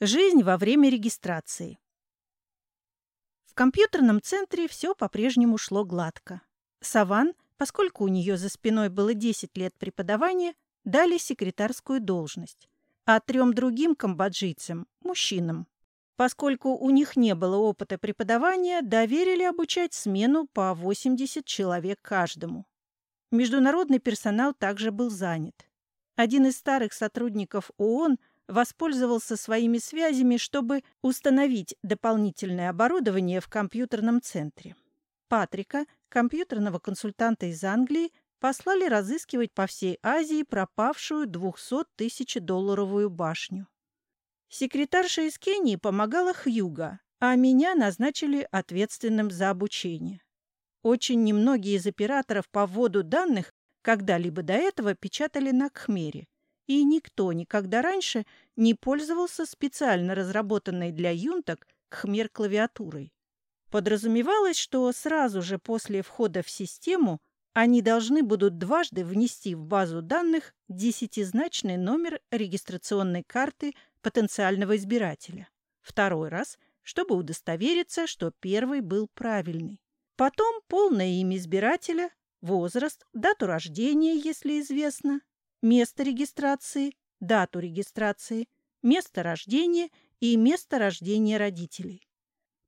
Жизнь во время регистрации. В компьютерном центре все по-прежнему шло гладко. Саван, поскольку у нее за спиной было 10 лет преподавания, дали секретарскую должность, а трем другим камбоджийцам, мужчинам, поскольку у них не было опыта преподавания, доверили обучать смену по 80 человек каждому. Международный персонал также был занят. Один из старых сотрудников ООН воспользовался своими связями, чтобы установить дополнительное оборудование в компьютерном центре. Патрика, компьютерного консультанта из Англии, послали разыскивать по всей Азии пропавшую 200-тысячи-долларовую башню. Секретарша из Кении помогала Хьюга, а меня назначили ответственным за обучение. Очень немногие из операторов по вводу данных когда-либо до этого печатали на Кхмере – и никто никогда раньше не пользовался специально разработанной для юнток хмер-клавиатурой. Подразумевалось, что сразу же после входа в систему они должны будут дважды внести в базу данных десятизначный номер регистрационной карты потенциального избирателя. Второй раз, чтобы удостовериться, что первый был правильный. Потом полное имя избирателя, возраст, дату рождения, если известно, место регистрации, дату регистрации, место рождения и место рождения родителей.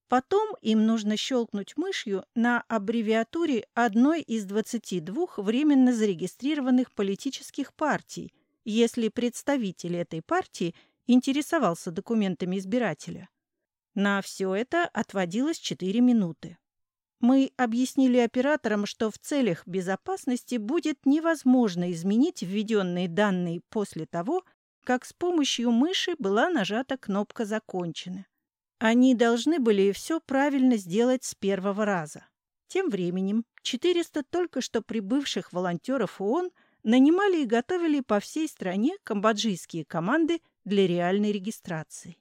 Потом им нужно щелкнуть мышью на аббревиатуре одной из 22 временно зарегистрированных политических партий, если представитель этой партии интересовался документами избирателя. На все это отводилось 4 минуты. Мы объяснили операторам, что в целях безопасности будет невозможно изменить введенные данные после того, как с помощью мыши была нажата кнопка «Закончено». Они должны были все правильно сделать с первого раза. Тем временем 400 только что прибывших волонтеров ООН нанимали и готовили по всей стране камбоджийские команды для реальной регистрации.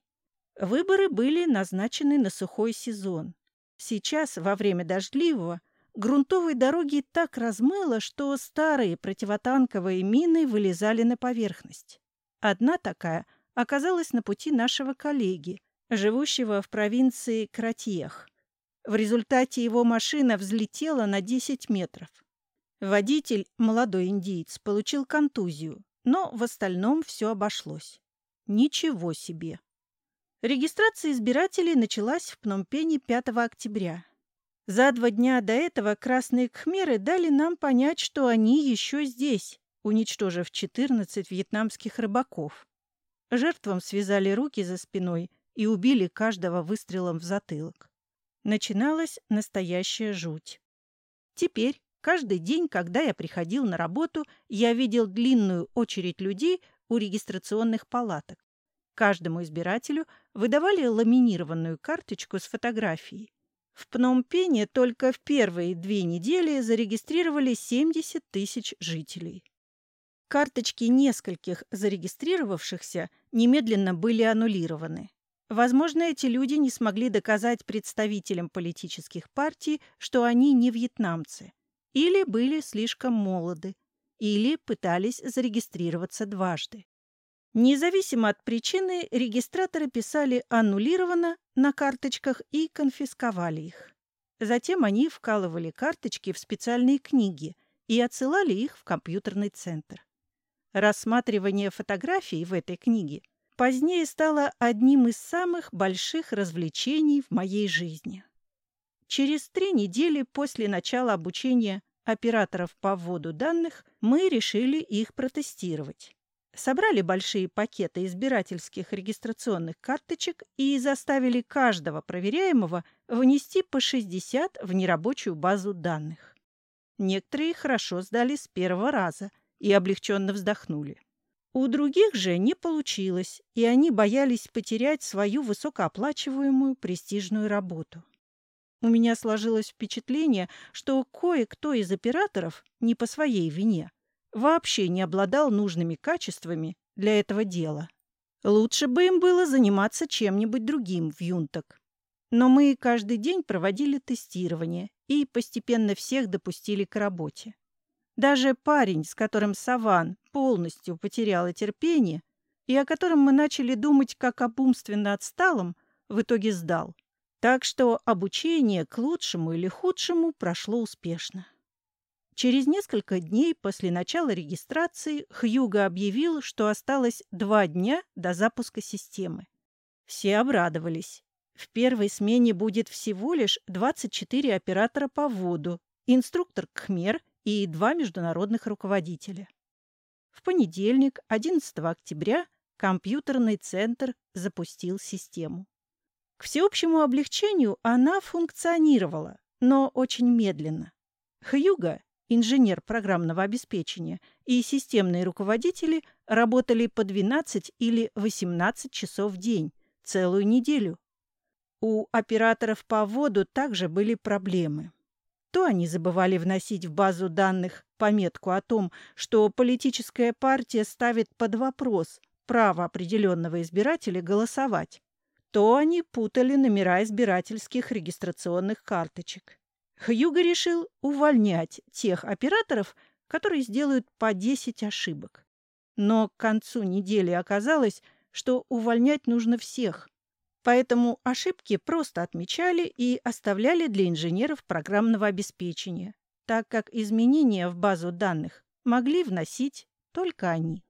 Выборы были назначены на сухой сезон. Сейчас, во время дождливого, грунтовые дороги так размыло, что старые противотанковые мины вылезали на поверхность. Одна такая оказалась на пути нашего коллеги, живущего в провинции Кратьех. В результате его машина взлетела на 10 метров. Водитель, молодой индиец, получил контузию, но в остальном все обошлось. Ничего себе! Регистрация избирателей началась в Пномпене 5 октября. За два дня до этого красные кхмеры дали нам понять, что они еще здесь, уничтожив 14 вьетнамских рыбаков. Жертвам связали руки за спиной и убили каждого выстрелом в затылок. Начиналась настоящая жуть. Теперь, каждый день, когда я приходил на работу, я видел длинную очередь людей у регистрационных палаток. Каждому избирателю выдавали ламинированную карточку с фотографией. В Пномпене только в первые две недели зарегистрировали 70 тысяч жителей. Карточки нескольких зарегистрировавшихся немедленно были аннулированы. Возможно, эти люди не смогли доказать представителям политических партий, что они не вьетнамцы, или были слишком молоды, или пытались зарегистрироваться дважды. Независимо от причины, регистраторы писали «аннулировано» на карточках и конфисковали их. Затем они вкалывали карточки в специальные книги и отсылали их в компьютерный центр. Рассматривание фотографий в этой книге позднее стало одним из самых больших развлечений в моей жизни. Через три недели после начала обучения операторов по вводу данных мы решили их протестировать собрали большие пакеты избирательских регистрационных карточек и заставили каждого проверяемого внести по 60 в нерабочую базу данных. Некоторые хорошо сдали с первого раза и облегченно вздохнули. У других же не получилось, и они боялись потерять свою высокооплачиваемую престижную работу. У меня сложилось впечатление, что кое-кто из операторов, не по своей вине, вообще не обладал нужными качествами для этого дела. Лучше бы им было заниматься чем-нибудь другим в юнток. Но мы каждый день проводили тестирование и постепенно всех допустили к работе. Даже парень, с которым Саван полностью потеряла терпение, и о котором мы начали думать как об умственно отсталом, в итоге сдал. Так что обучение к лучшему или худшему прошло успешно. Через несколько дней после начала регистрации Хьюго объявил, что осталось два дня до запуска системы. Все обрадовались. В первой смене будет всего лишь 24 оператора по воду, инструктор Кхмер и два международных руководителя. В понедельник, 11 октября, компьютерный центр запустил систему. К всеобщему облегчению она функционировала, но очень медленно. Хьюга, инженер программного обеспечения, и системные руководители работали по 12 или 18 часов в день, целую неделю. У операторов по воду также были проблемы. То они забывали вносить в базу данных пометку о том, что политическая партия ставит под вопрос право определенного избирателя голосовать, то они путали номера избирательских регистрационных карточек. Хьюго решил увольнять тех операторов, которые сделают по 10 ошибок. Но к концу недели оказалось, что увольнять нужно всех. Поэтому ошибки просто отмечали и оставляли для инженеров программного обеспечения, так как изменения в базу данных могли вносить только они.